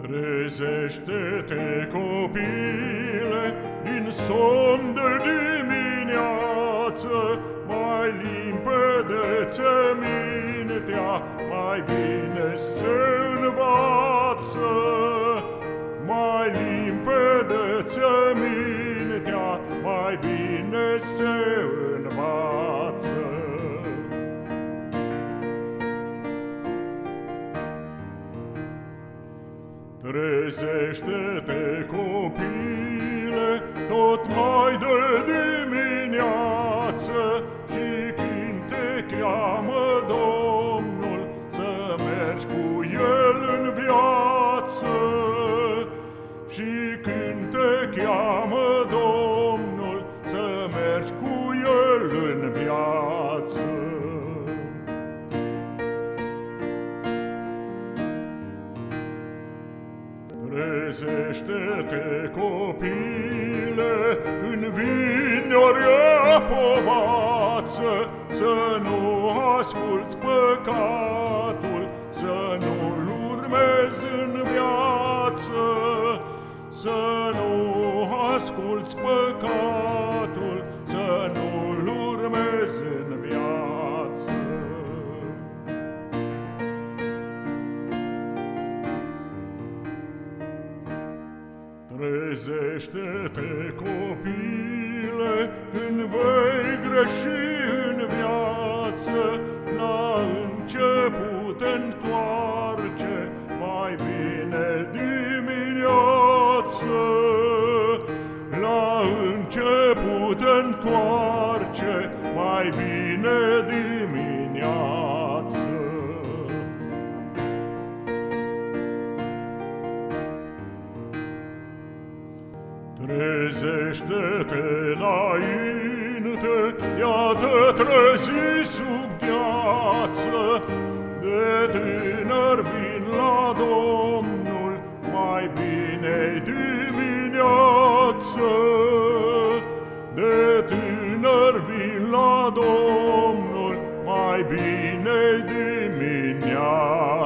Trezește-te, copile, din somn de dimineață, Mai limpede ți mintea, mai bine se învață. Mai limpede ți mintea, mai bine se învață. Trezește-te, copile, tot mai de dimineață Și când te cheamă Domnul Să mergi cu El în viață. Și când te cheamă Domnul Trezește-te, copile, când vine o rea povață, Să nu asculți păcatul, să nu-l urmezi în viață, Să nu asculți păcatul, să nu-l urmezi în viață. Trezește-te, copile, când vei greși în viață, La început întoarce mai bine dimineață. La început întoarce mai bine dimineață. Trezește-te înainte, Iată trezi sub gheață, De tânăr vin la Domnul, Mai bine-i dimineață. De tânăr vin la Domnul, Mai bine-i dimineață.